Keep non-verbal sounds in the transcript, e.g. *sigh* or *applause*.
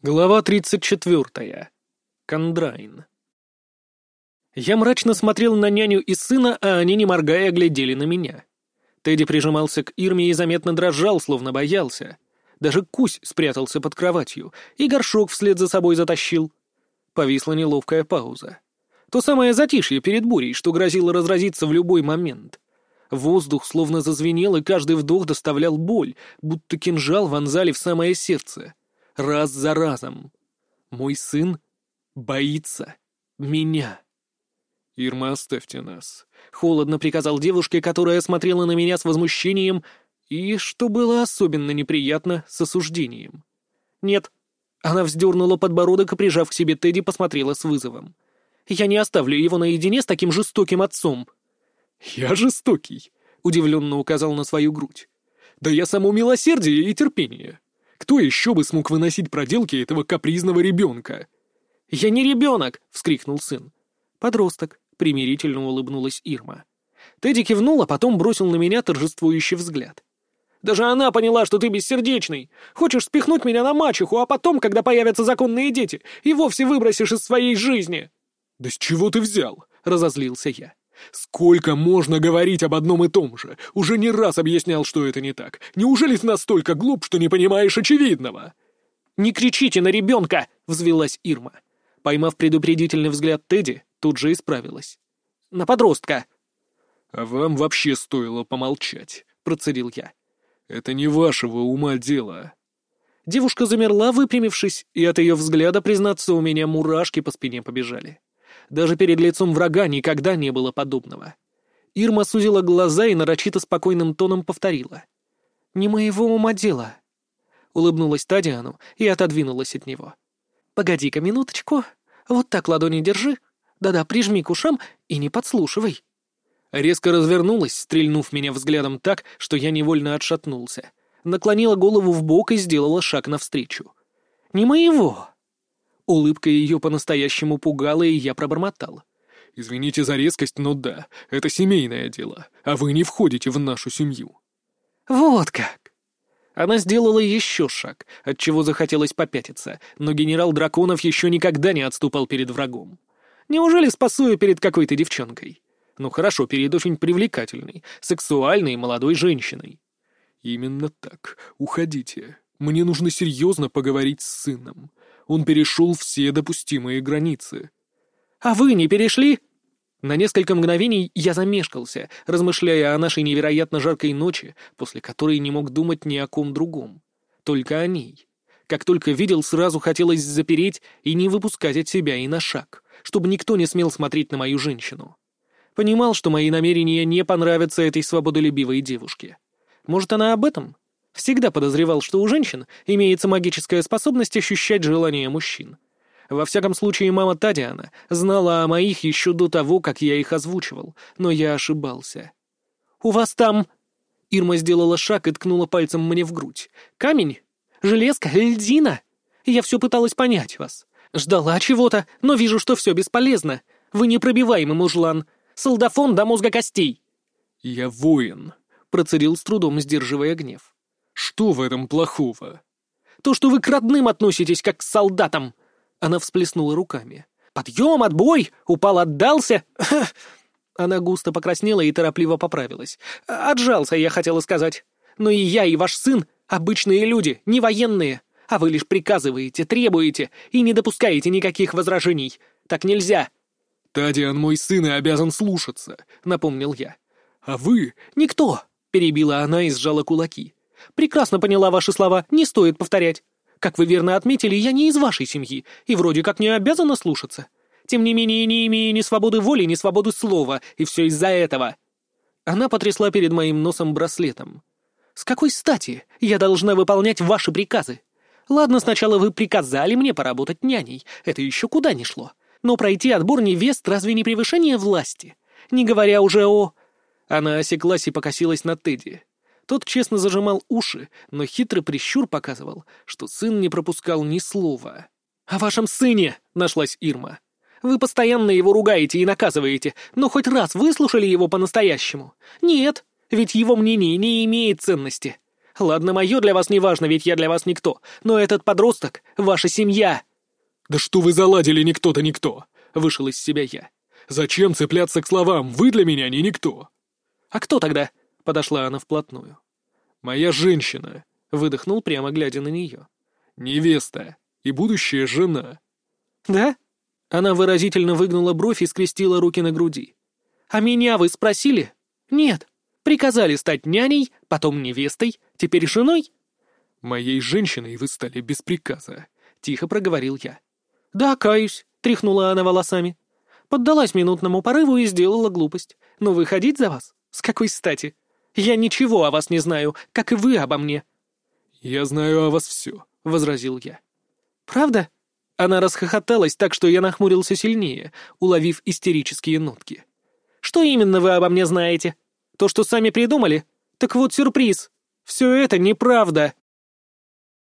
Глава 34. Кондрайн. Я мрачно смотрел на няню и сына, а они, не моргая, глядели на меня. Тедди прижимался к Ирме и заметно дрожал, словно боялся. Даже Кусь спрятался под кроватью, и горшок вслед за собой затащил. Повисла неловкая пауза. То самое затишье перед бурей, что грозило разразиться в любой момент. Воздух словно зазвенел, и каждый вдох доставлял боль, будто кинжал вонзали в самое сердце раз за разом. Мой сын боится меня. «Ирма, оставьте нас», — холодно приказал девушке, которая смотрела на меня с возмущением и, что было особенно неприятно, с осуждением. «Нет». Она вздернула подбородок и, прижав к себе Тедди, посмотрела с вызовом. «Я не оставлю его наедине с таким жестоким отцом». «Я жестокий», — удивленно указал на свою грудь. «Да я само милосердие и терпение. Кто еще бы смог выносить проделки этого капризного ребенка? «Я не ребенок!» — вскрикнул сын. «Подросток», — примирительно улыбнулась Ирма. Тедди кивнул, а потом бросил на меня торжествующий взгляд. «Даже она поняла, что ты бессердечный. Хочешь спихнуть меня на мачеху, а потом, когда появятся законные дети, и вовсе выбросишь из своей жизни!» «Да с чего ты взял?» — разозлился я. «Сколько можно говорить об одном и том же? Уже не раз объяснял, что это не так. Неужели ты настолько глуп, что не понимаешь очевидного?» «Не кричите на ребенка!» — взвелась Ирма. Поймав предупредительный взгляд Тедди, тут же исправилась. «На подростка!» «А вам вообще стоило помолчать», — процедил я. «Это не вашего ума дело». Девушка замерла, выпрямившись, и от ее взгляда, признаться, у меня мурашки по спине побежали. Даже перед лицом врага никогда не было подобного. Ирма сузила глаза и нарочито спокойным тоном повторила. «Не моего ума дело». Улыбнулась Тадиану и отодвинулась от него. «Погоди-ка минуточку. Вот так ладони держи. Да-да, прижми к ушам и не подслушивай». Резко развернулась, стрельнув меня взглядом так, что я невольно отшатнулся. Наклонила голову в бок и сделала шаг навстречу. «Не моего!» Улыбка ее по-настоящему пугала, и я пробормотал. «Извините за резкость, но да, это семейное дело, а вы не входите в нашу семью». «Вот как!» Она сделала еще шаг, от чего захотелось попятиться, но генерал Драконов еще никогда не отступал перед врагом. Неужели спасу ее перед какой-то девчонкой? Ну хорошо, перед очень привлекательной, сексуальной молодой женщиной. «Именно так. Уходите. Мне нужно серьезно поговорить с сыном. Он перешел все допустимые границы. «А вы не перешли?» На несколько мгновений я замешкался, размышляя о нашей невероятно жаркой ночи, после которой не мог думать ни о ком другом. Только о ней. Как только видел, сразу хотелось запереть и не выпускать от себя и на шаг, чтобы никто не смел смотреть на мою женщину. Понимал, что мои намерения не понравятся этой свободолюбивой девушке. Может, она об этом? Всегда подозревал, что у женщин имеется магическая способность ощущать желания мужчин. Во всяком случае, мама Тадиана знала о моих еще до того, как я их озвучивал, но я ошибался. «У вас там...» Ирма сделала шаг и ткнула пальцем мне в грудь. «Камень? Железка? Льдина? Я все пыталась понять вас. Ждала чего-то, но вижу, что все бесполезно. Вы непробиваемый мужлан. Солдафон до мозга костей». «Я воин», — процедил с трудом, сдерживая гнев. Что в этом плохого? То, что вы к родным относитесь, как к солдатам. Она всплеснула руками. Подъем, отбой! Упал, отдался. *laughs* Она густо покраснела и торопливо поправилась. Отжался, я хотела сказать. Но и я, и ваш сын — обычные люди, не военные. А вы лишь приказываете, требуете и не допускаете никаких возражений. Так нельзя. «Тадиан мой сын и обязан слушаться», — напомнил я. «А вы...» «Никто», — перебила она и сжала кулаки. Прекрасно поняла ваши слова, не стоит повторять. Как вы верно отметили, я не из вашей семьи и вроде как не обязана слушаться. Тем не менее, не имею ни свободы воли, ни свободы слова, и все из-за этого». Она потрясла перед моим носом браслетом. «С какой стати я должна выполнять ваши приказы? Ладно, сначала вы приказали мне поработать няней, это еще куда ни шло. Но пройти отбор невест разве не превышение власти? Не говоря уже о...» Она осеклась и покосилась на Тедди. Тот честно зажимал уши, но хитрый прищур показывал, что сын не пропускал ни слова. «О вашем сыне!» — нашлась Ирма. «Вы постоянно его ругаете и наказываете, но хоть раз выслушали его по-настоящему? Нет, ведь его мнение не имеет ценности. Ладно, мое для вас не важно, ведь я для вас никто. Но этот подросток — ваша семья!» «Да что вы заладили никто-то никто!» — вышел из себя я. «Зачем цепляться к словам? Вы для меня не никто!» «А кто тогда?» — подошла она вплотную. «Моя женщина!» — выдохнул, прямо глядя на нее. «Невеста и будущая жена». «Да?» Она выразительно выгнула бровь и скрестила руки на груди. «А меня вы спросили?» «Нет. Приказали стать няней, потом невестой, теперь женой?» «Моей женщиной вы стали без приказа», — тихо проговорил я. «Да, каюсь», — тряхнула она волосами. Поддалась минутному порыву и сделала глупость. «Но выходить за вас? С какой стати? Я ничего о вас не знаю, как и вы обо мне». «Я знаю о вас все», — возразил я. «Правда?» Она расхохоталась так, что я нахмурился сильнее, уловив истерические нотки. «Что именно вы обо мне знаете? То, что сами придумали? Так вот сюрприз. Все это неправда!»